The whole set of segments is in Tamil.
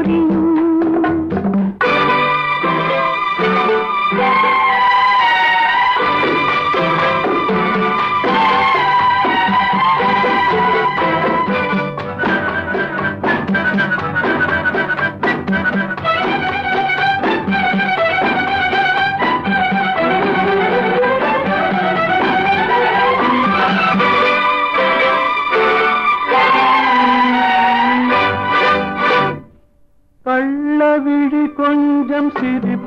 गोरी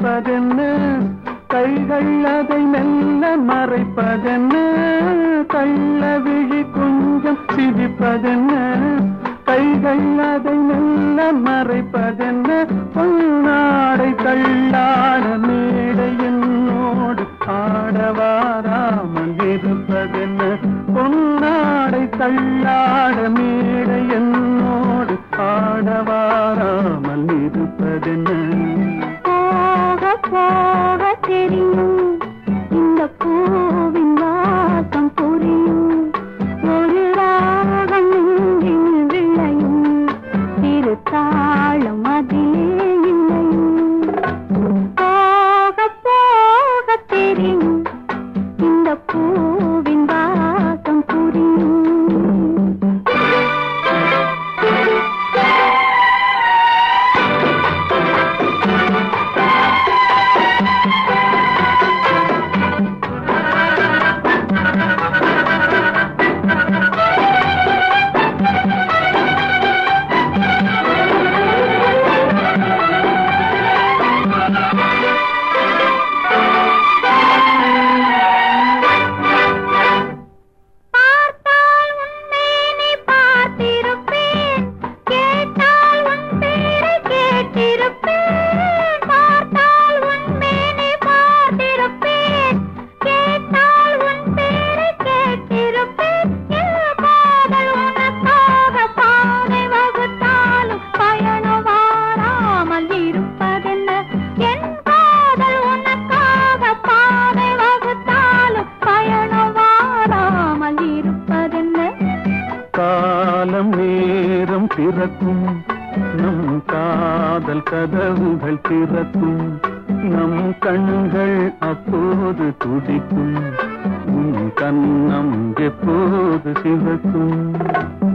கள்ளவிழி கைகள் அதை மெல்ல மறைப்பதென்ன? கள்ளவிழி கொஞ்சம் சிரிப்பதென்ன? கைகள் அதை மெல்ல மறைப்பதென்ன? பொன்னாடை தள்ளாட மேடை என்னோடு ஆடவாராமல் இருப்பதென்ன பொன்னாடை தள்ளாட மேடை என்னோடு ஆடவாராமல் திறக்கும். நம் காதல் கதவுகள் திறக்கும். நம் கண்கள் அப்போது துடிக்கும். உன் கண்ணம் எப்போது சிவக்கும்?